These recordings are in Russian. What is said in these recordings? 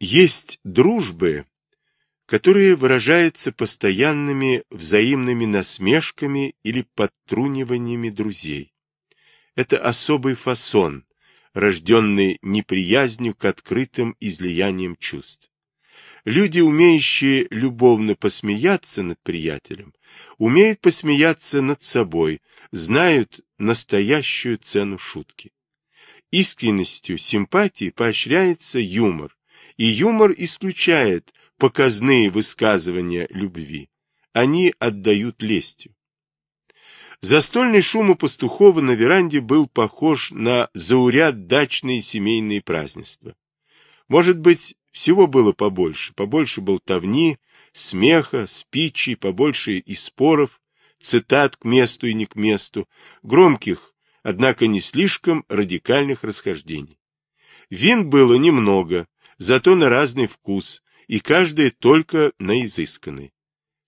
Есть дружбы, которые выражаются постоянными взаимными насмешками или подтруниваниями друзей. Это особый фасон, рожденный неприязнью к открытым излияниям чувств. Люди, умеющие любовно посмеяться над приятелем, умеют посмеяться над собой, знают настоящую цену шутки. Искренностью симпатии поощряется юмор, и юмор исключает показные высказывания любви. Они отдают лестью. Застольный шум у Пастухова на веранде был похож на зауряд дачные семейные празднества. Может быть, всего было побольше, побольше болтовни, смеха, спичи, побольше и споров, цитат к месту и не к месту, громких, однако не слишком радикальных расхождений. Вин было немного, зато на разный вкус, и каждое только на изысканный.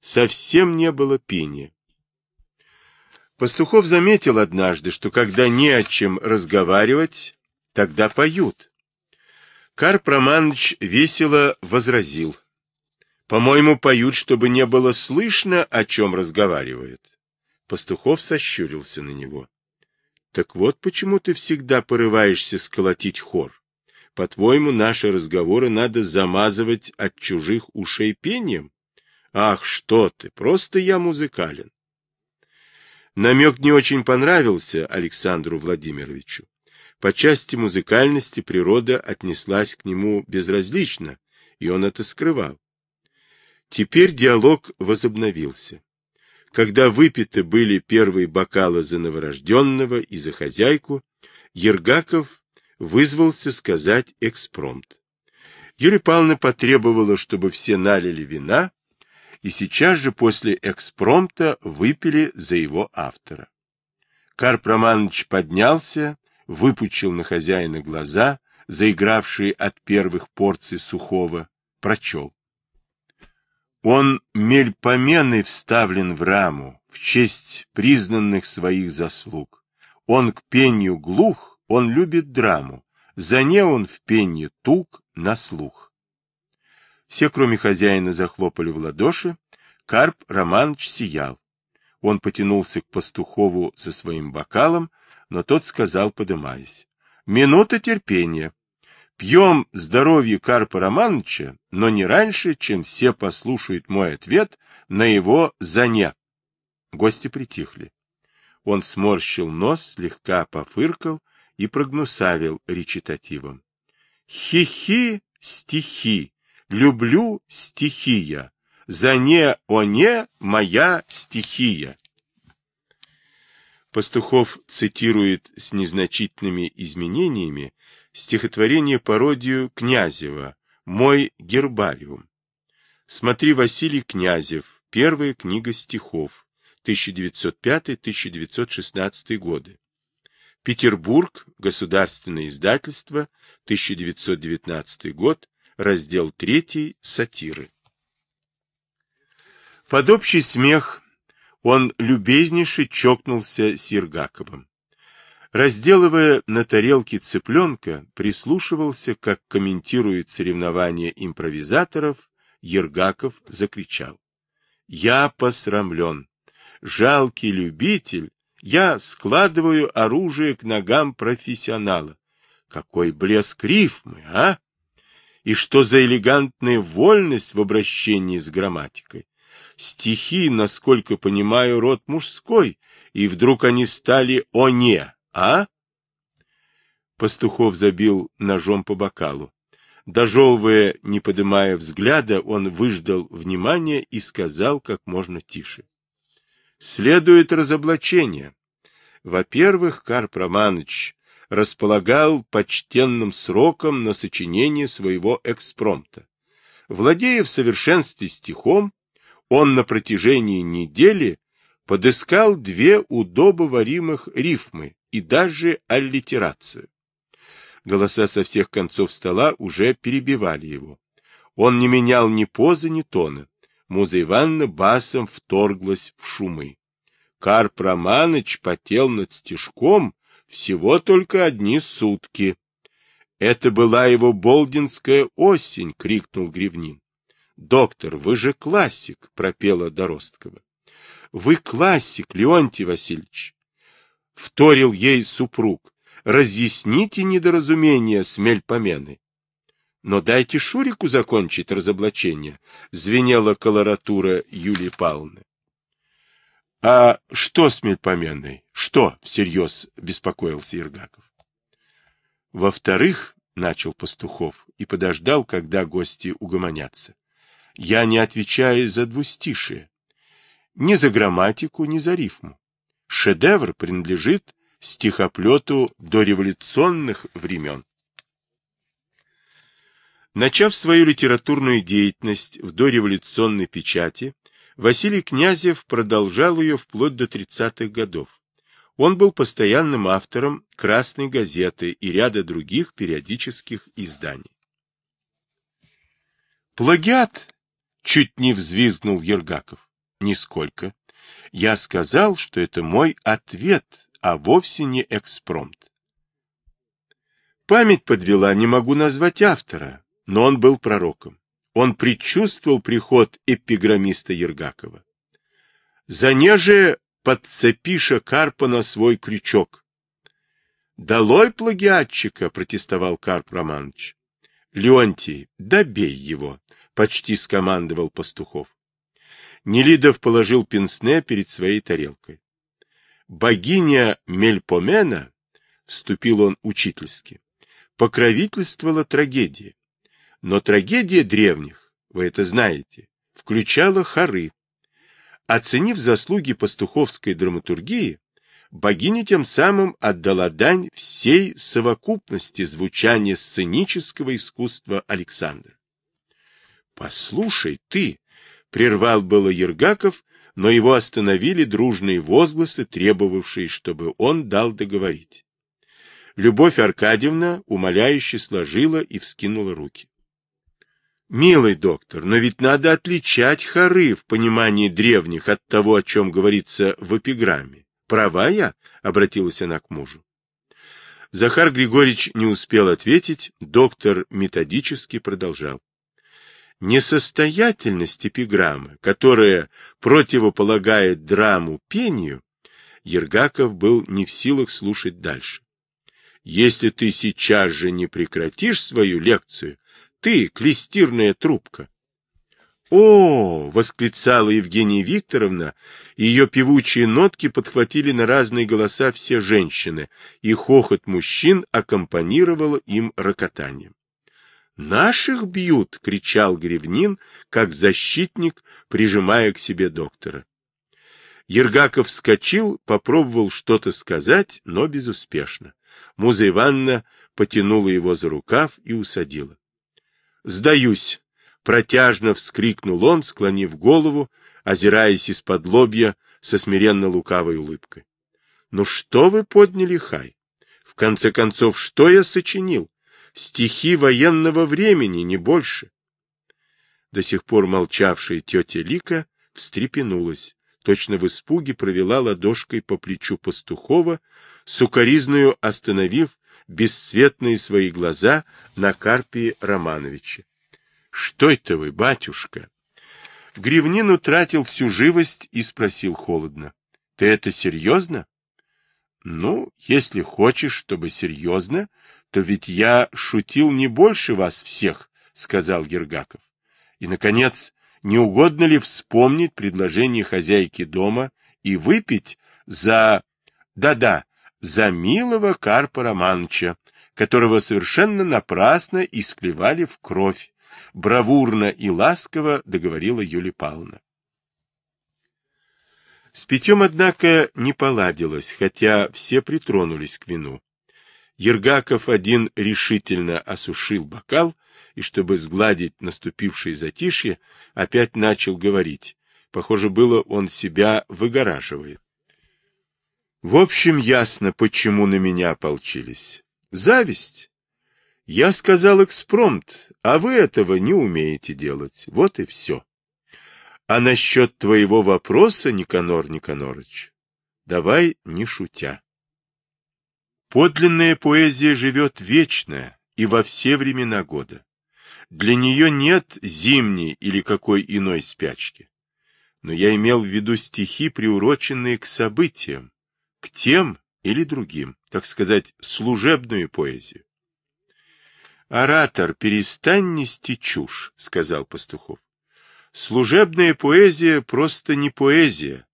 Совсем не было пения. Пастухов заметил однажды, что когда не о чем разговаривать, тогда поют. Карп Романович весело возразил. По-моему, поют, чтобы не было слышно, о чем разговаривают. Пастухов сощурился на него. Так вот почему ты всегда порываешься сколотить хор. По-твоему, наши разговоры надо замазывать от чужих ушей пением? Ах, что ты, просто я музыкален. Намек не очень понравился Александру Владимировичу. По части музыкальности природа отнеслась к нему безразлично, и он это скрывал. Теперь диалог возобновился. Когда выпиты были первые бокалы за новорожденного и за хозяйку, Ергаков вызвался сказать экспромт. Юлия Павловна потребовала, чтобы все налили вина, и сейчас же после экспромта выпили за его автора. Карп Романович поднялся, выпучил на хозяина глаза, заигравшие от первых порций сухого, прочел. Он мельпоменой вставлен в раму, в честь признанных своих заслуг. Он к пению глух, он любит драму, за не он в пенье тук на слух. Все, кроме хозяина, захлопали в ладоши, Карп Романович сиял. Он потянулся к пастухову со своим бокалом, но тот сказал, подымаясь, — Минута терпения. Пьем здоровье Карпа Романовича, но не раньше, чем все послушают мой ответ на его «за Гости притихли. Он сморщил нос, слегка пофыркал и прогнусавил речитативом. «Хи-хи, стихи, люблю стихия, за не о не моя стихия». Пастухов цитирует с незначительными изменениями стихотворение-пародию Князева «Мой гербариум». Смотри Василий Князев, первая книга стихов, 1905-1916 годы. Петербург, государственное издательство, 1919 год, раздел 3, сатиры. Под общий смех он любезнейше чокнулся с Ергаковым. Разделывая на тарелке цыпленка, прислушивался, как комментирует соревнования импровизаторов, Ергаков закричал. «Я посрамлен! Жалкий любитель! Я складываю оружие к ногам профессионала! Какой блеск рифмы, а! И что за элегантная вольность в обращении с грамматикой! Стихи, насколько понимаю, род мужской, и вдруг они стали «о не», а? Пастухов забил ножом по бокалу. Дожевывая, не поднимая взгляда, он выждал внимания и сказал как можно тише. Следует разоблачение. Во-первых, Карп Романович располагал почтенным сроком на сочинение своего экспромта. Владея в совершенстве стихом, он на протяжении недели подыскал две удобоваримых рифмы и даже аллитерацию. Голоса со всех концов стола уже перебивали его. Он не менял ни позы, ни тона. Муза Ивановна басом вторглась в шумы. Карп Романыч потел над стежком всего только одни сутки. Это была его болдинская осень, крикнул Гривнин. Доктор, вы же классик, пропела Доросткова. Вы классик, Леонтий Васильевич. Вторил ей супруг. Разъясните недоразумение, смель помены. Но дайте Шурику закончить разоблачение, звенела колоратура Юлии Павловны. — А что с Мельпоменной? Что? — всерьез беспокоился Ергаков. — Во-вторых, — начал Пастухов и подождал, когда гости угомонятся, — я не отвечаю за двустишие. Ни за грамматику, ни за рифму. Шедевр принадлежит стихоплету дореволюционных времен. Начав свою литературную деятельность в дореволюционной печати, Василий Князев продолжал ее вплоть до 30-х годов. Он был постоянным автором «Красной газеты» и ряда других периодических изданий. «Плагиат!» — чуть не взвизгнул Ергаков. «Нисколько. Я сказал, что это мой ответ, а вовсе не экспромт. Память подвела, не могу назвать автора, но он был пророком он предчувствовал приход эпиграммиста Ергакова. «Занеже подцепиша Карпа на свой крючок». «Долой плагиатчика!» — протестовал Карп Романович. «Леонтий, добей его!» — почти скомандовал Пастухов. Нелидов положил пенсне перед своей тарелкой. «Богиня Мельпомена», — вступил он учительски, — покровительствовала трагедии. Но трагедия древних, вы это знаете, включала хоры. Оценив заслуги пастуховской драматургии, богиня тем самым отдала дань всей совокупности звучания сценического искусства Александра. «Послушай, ты!» — прервал было Ергаков, но его остановили дружные возгласы, требовавшие, чтобы он дал договорить. Любовь Аркадьевна умоляюще сложила и вскинула руки. Милый доктор, но ведь надо отличать хоры в понимании древних от того, о чем говорится в эпиграмме. Права я? — обратилась она к мужу. Захар Григорьевич не успел ответить, доктор методически продолжал. Несостоятельность эпиграммы, которая противополагает драму пению, Ергаков был не в силах слушать дальше. Если ты сейчас же не прекратишь свою лекцию, ты, клестирная трубка. «О!» — восклицала Евгения Викторовна, ее певучие нотки подхватили на разные голоса все женщины, и хохот мужчин аккомпанировало им рокотанием. «Наших бьют!» — кричал Гривнин, как защитник, прижимая к себе доктора. Ергаков вскочил, попробовал что-то сказать, но безуспешно. Муза Ивановна потянула его за рукав и усадила. «Сдаюсь!» — протяжно вскрикнул он, склонив голову, озираясь из-под лобья со смиренно лукавой улыбкой. «Ну что вы подняли хай? В конце концов, что я сочинил? Стихи военного времени, не больше!» До сих пор молчавшая тетя Лика встрепенулась, точно в испуге провела ладошкой по плечу пастухова, сукоризною остановив бесцветные свои глаза на Карпии Романовича. — Что это вы, батюшка? Гривнин утратил всю живость и спросил холодно. — Ты это серьезно? — Ну, если хочешь, чтобы серьезно, то ведь я шутил не больше вас всех, — сказал Гергаков. И, наконец, не угодно ли вспомнить предложение хозяйки дома и выпить за... Да-да, за милого Карпа Романовича, которого совершенно напрасно исклевали в кровь, бравурно и ласково договорила Юлия Павловна. С питьем, однако, не поладилось, хотя все притронулись к вину. Ергаков один решительно осушил бокал и, чтобы сгладить наступившее затишье, опять начал говорить. Похоже было, он себя выгораживает. В общем, ясно, почему на меня ополчились. Зависть. Я сказал экспромт, а вы этого не умеете делать. Вот и все. А насчет твоего вопроса, Никанор Никанорыч, давай не шутя. Подлинная поэзия живет вечно, и во все времена года. Для нее нет зимней или какой иной спячки. Но я имел в виду стихи, приуроченные к событиям, к тем или другим, так сказать, служебную поэзию. «Оратор, перестань нести чушь», — сказал Пастухов. «Служебная поэзия просто не поэзия,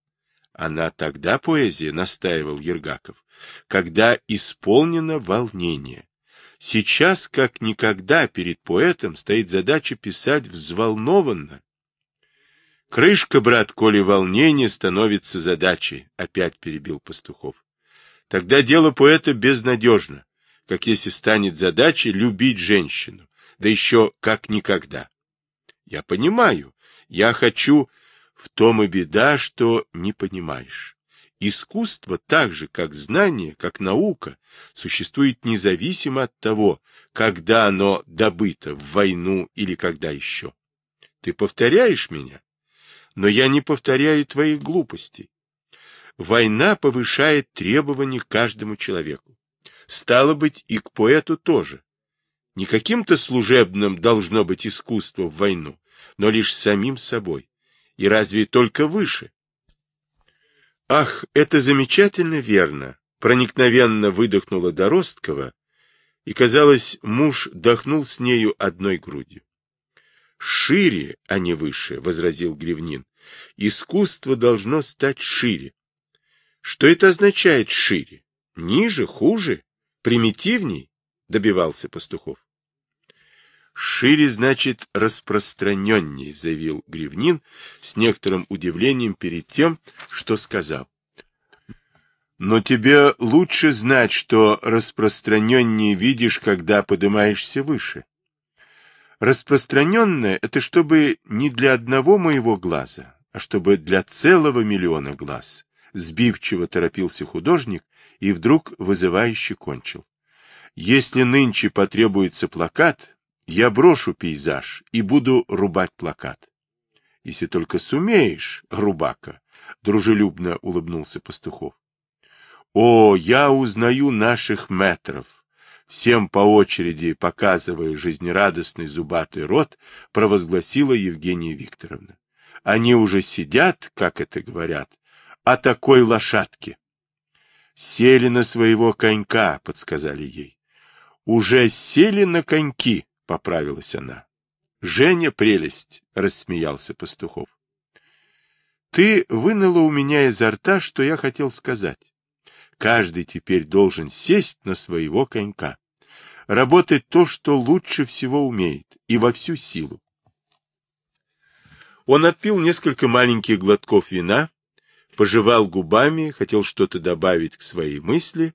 она тогда поэзия, настаивал Ергаков, когда исполнено волнение. Сейчас, как никогда, перед поэтом стоит задача писать взволнованно. Крышка, брат, коли волнение становится задачей, опять перебил Пастухов. Тогда дело поэта безнадежно, как если станет задачей любить женщину, да еще как никогда. Я понимаю, я хочу в том и беда, что не понимаешь. Искусство, так же как знание, как наука, существует независимо от того, когда оно добыто, в войну или когда еще. Ты повторяешь меня, но я не повторяю твоих глупостей. Война повышает требования к каждому человеку. Стало быть, и к поэту тоже. Не каким-то служебным должно быть искусство в войну, но лишь самим собой и разве только выше. Ах, это замечательно верно, проникновенно выдохнула Доросткова, и, казалось, муж дохнул с нею одной грудью. Шире, а не выше, возразил Гривнин. Искусство должно стать шире. Что это означает шире? Ниже, хуже, примитивней? Добивался Пастухов. Шире значит распространеннее, заявил Гривнин с некоторым удивлением перед тем, что сказал. Но тебе лучше знать, что распространеннее видишь, когда поднимаешься выше. Распространенное — это чтобы не для одного моего глаза, а чтобы для целого миллиона глаз. Сбивчиво торопился художник и вдруг вызывающе кончил. Если нынче потребуется плакат, я брошу пейзаж и буду рубать плакат. Если только сумеешь, рубака, дружелюбно улыбнулся Пастухов. О, я узнаю наших метров. Всем по очереди, показывая жизнерадостный зубатый рот, провозгласила Евгения Викторовна. Они уже сидят, как это говорят, о такой лошадке. Сели на своего конька, подсказали ей. Уже сели на коньки, — поправилась она. — Женя прелесть, — рассмеялся Пастухов. — Ты вынула у меня изо рта, что я хотел сказать. Каждый теперь должен сесть на своего конька, работать то, что лучше всего умеет, и во всю силу. Он отпил несколько маленьких глотков вина, пожевал губами, хотел что-то добавить к своей мысли,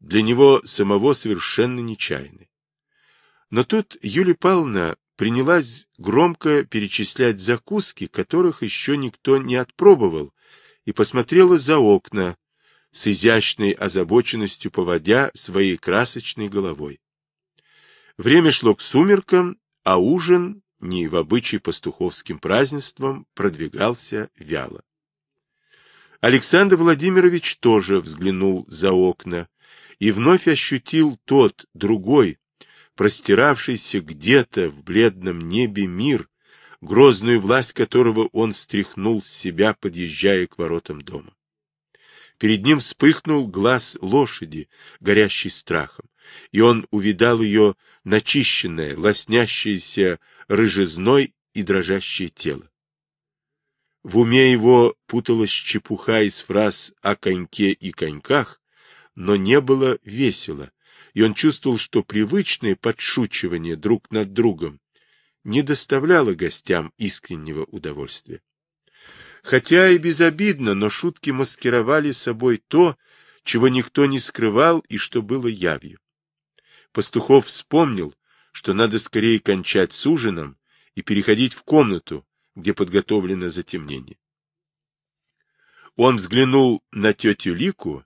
для него самого совершенно нечаянной. Но тут Юлия Павловна принялась громко перечислять закуски, которых еще никто не отпробовал, и посмотрела за окна, с изящной озабоченностью поводя своей красочной головой. Время шло к сумеркам, а ужин, не в обычай пастуховским празднеством, продвигался вяло. Александр Владимирович тоже взглянул за окна и вновь ощутил тот, другой, простиравшийся где-то в бледном небе мир, грозную власть которого он стряхнул с себя, подъезжая к воротам дома. Перед ним вспыхнул глаз лошади, горящий страхом, и он увидал ее начищенное, лоснящееся рыжизной и дрожащее тело. В уме его путалась чепуха из фраз о коньке и коньках, но не было весело, и он чувствовал, что привычное подшучивание друг над другом не доставляло гостям искреннего удовольствия. Хотя и безобидно, но шутки маскировали собой то, чего никто не скрывал и что было явью. Пастухов вспомнил, что надо скорее кончать с ужином и переходить в комнату, где подготовлено затемнение. Он взглянул на тетю Лику,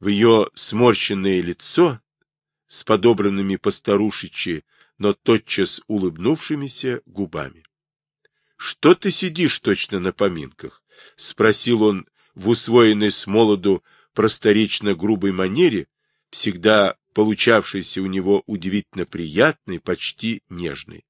в ее сморщенное лицо с подобранными постарушичи, но тотчас улыбнувшимися губами. — Что ты сидишь точно на поминках? — спросил он в усвоенной с молоду просторечно грубой манере, всегда получавшейся у него удивительно приятной, почти нежной.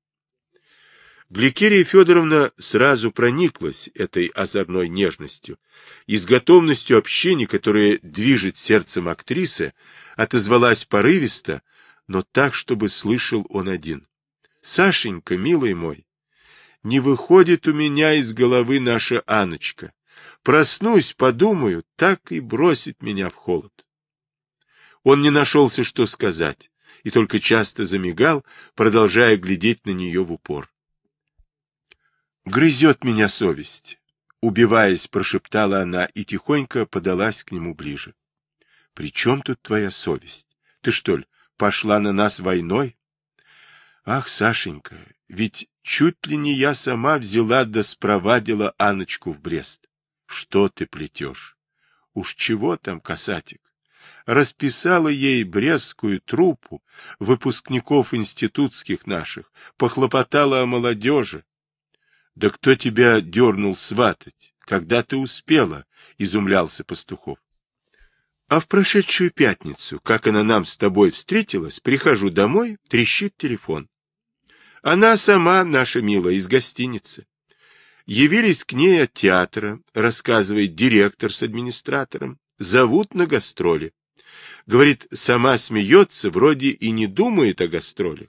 Гликерия Федоровна сразу прониклась этой озорной нежностью и с готовностью общения, которая движет сердцем актрисы, отозвалась порывисто, но так, чтобы слышал он один. — Сашенька, милый мой, не выходит у меня из головы наша Аночка. Проснусь, подумаю, так и бросит меня в холод. Он не нашелся, что сказать, и только часто замигал, продолжая глядеть на нее в упор. Грызет меня совесть. Убиваясь, прошептала она и тихонько подалась к нему ближе. — При чем тут твоя совесть? Ты что ли, пошла на нас войной? Ах, Сашенька, ведь чуть ли не я сама взяла да спровадила Аночку в Брест. Что ты плетешь? Уж чего там, касатик? Расписала ей брестскую труппу выпускников институтских наших, похлопотала о молодежи, да кто тебя дернул сватать? Когда ты успела? — изумлялся Пастухов. А в прошедшую пятницу, как она нам с тобой встретилась, прихожу домой, трещит телефон. Она сама, наша милая, из гостиницы. Явились к ней от театра, рассказывает директор с администратором, зовут на гастроли. Говорит, сама смеется, вроде и не думает о гастролях.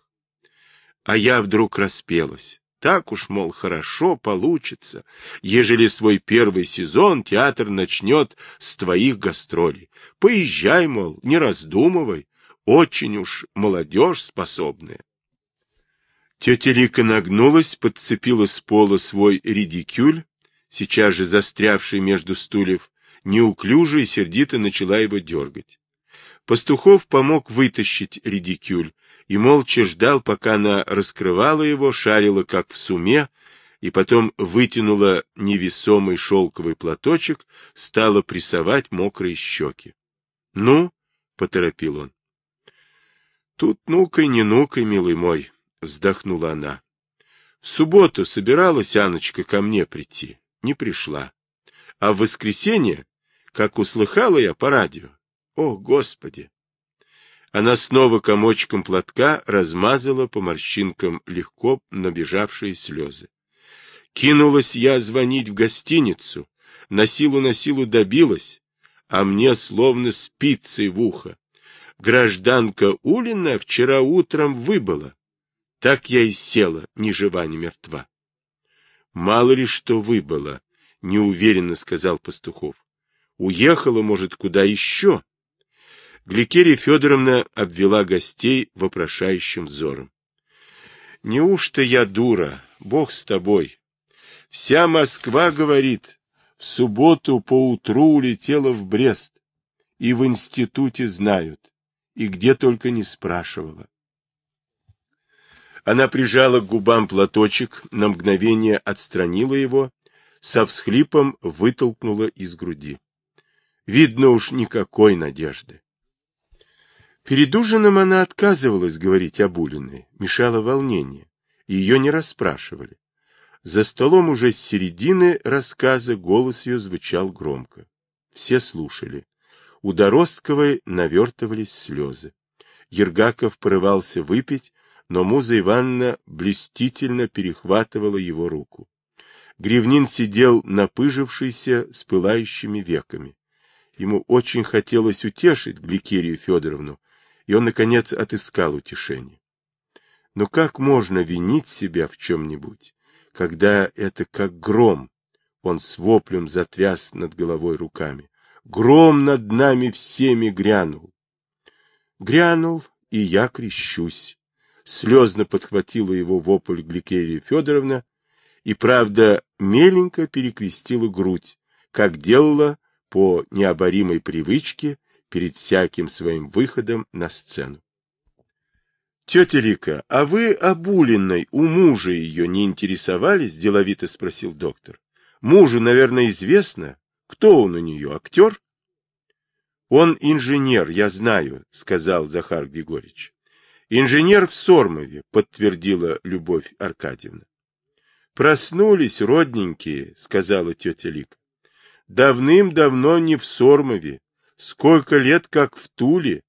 А я вдруг распелась. Так уж, мол, хорошо получится, ежели свой первый сезон театр начнет с твоих гастролей. Поезжай, мол, не раздумывай, очень уж молодежь способная. Тетя Лика нагнулась, подцепила с пола свой редикюль, сейчас же застрявший между стульев, неуклюже и сердито начала его дергать. Пастухов помог вытащить редикюль, и молча ждал, пока она раскрывала его, шарила как в суме, и потом вытянула невесомый шелковый платочек, стала прессовать мокрые щеки. — Ну, — поторопил он. — Тут ну-ка не ну-ка, милый мой, — вздохнула она. В субботу собиралась Аночка ко мне прийти, не пришла. А в воскресенье, как услыхала я по радио, о, Господи! Она снова комочком платка размазала по морщинкам легко набежавшие слезы. Кинулась я звонить в гостиницу, на силу на силу добилась, а мне словно спицей в ухо. Гражданка Улина вчера утром выбыла. Так я и села, ни жива, ни мертва. Мало ли что выбыла, неуверенно сказал Пастухов. Уехала, может, куда еще? Гликерия Федоровна обвела гостей вопрошающим взором. — Неужто я дура? Бог с тобой. Вся Москва говорит, в субботу поутру улетела в Брест. И в институте знают. И где только не спрашивала. Она прижала к губам платочек, на мгновение отстранила его, со всхлипом вытолкнула из груди. Видно уж никакой надежды. Перед ужином она отказывалась говорить об Улиной, мешало волнение, ее не расспрашивали. За столом уже с середины рассказа голос ее звучал громко. Все слушали. У Доростковой навертывались слезы. Ергаков порывался выпить, но Муза Ивановна блестительно перехватывала его руку. Гривнин сидел напыжившийся с пылающими веками. Ему очень хотелось утешить Гликерию Федоровну, и он, наконец, отыскал утешение. Но как можно винить себя в чем-нибудь, когда это как гром? Он с воплем затряс над головой руками. Гром над нами всеми грянул. Грянул, и я крещусь. Слезно подхватила его вопль Гликерия Федоровна и, правда, меленько перекрестила грудь, как делала по необоримой привычке перед всяким своим выходом на сцену. — Тетя Рика, а вы об Улиной у мужа ее не интересовались? — деловито спросил доктор. — Мужу, наверное, известно. Кто он у нее, актер? — Он инженер, я знаю, — сказал Захар Григорьевич. — Инженер в Сормове, — подтвердила Любовь Аркадьевна. — Проснулись, родненькие, — сказала тетя Лика. — Давным-давно не в Сормове, Сколько лет как в Туле.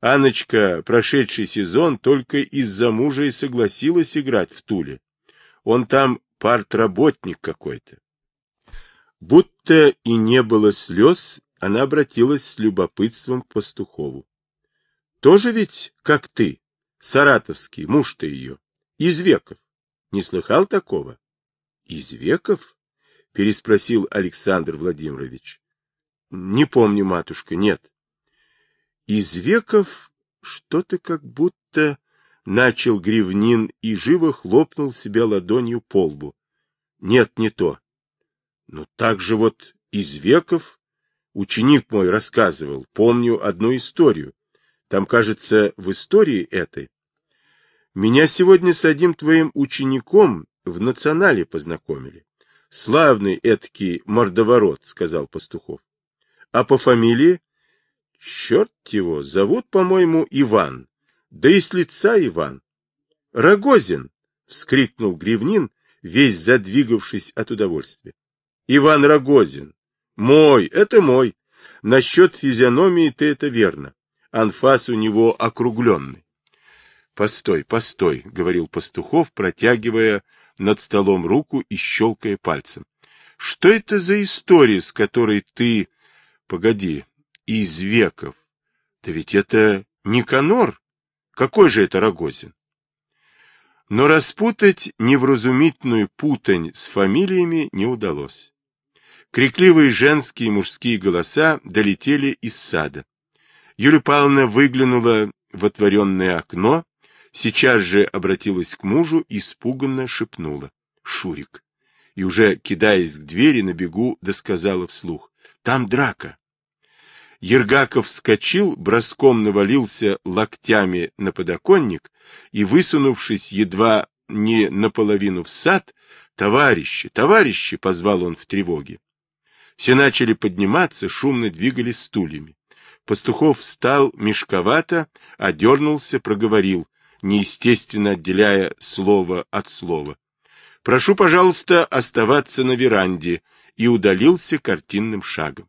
Аночка, прошедший сезон, только из-за мужа и согласилась играть в Туле. Он там партработник какой-то. Будто и не было слез, она обратилась с любопытством к пастухову. Тоже ведь, как ты, саратовский, муж-то ее, из веков. Не слыхал такого? Из веков? Переспросил Александр Владимирович. Не помню, матушка, нет. Из веков что-то как будто начал Гривнин и живо хлопнул себя ладонью по лбу. Нет, не то. Ну так же вот из веков ученик мой рассказывал, помню одну историю. Там, кажется, в истории этой. Меня сегодня с одним твоим учеником в национале познакомили. Славный этакий мордоворот, сказал Пастухов. А по фамилии? Черт его, зовут, по-моему, Иван. Да и с лица Иван. Рогозин! вскрикнул Гривнин, весь задвигавшись от удовольствия. Иван Рогозин. Мой, это мой. Насчет физиономии ты это верно анфас у него округленный. — Постой, постой, — говорил Пастухов, протягивая над столом руку и щелкая пальцем. — Что это за история, с которой ты... Погоди, из веков. Да ведь это Никанор. Какой же это Рогозин? Но распутать невразумительную путань с фамилиями не удалось. Крикливые женские и мужские голоса долетели из сада. Юлия Павловна выглянула в отворенное окно, сейчас же обратилась к мужу и испуганно шепнула. — Шурик! И уже, кидаясь к двери на бегу, досказала вслух. — Там драка! Ергаков вскочил, броском навалился локтями на подоконник и, высунувшись едва не наполовину в сад, «Товарищи, товарищи!» — позвал он в тревоге. Все начали подниматься, шумно двигали стульями. Пастухов встал мешковато, одернулся, проговорил, неестественно отделяя слово от слова. «Прошу, пожалуйста, оставаться на веранде», и удалился картинным шагом.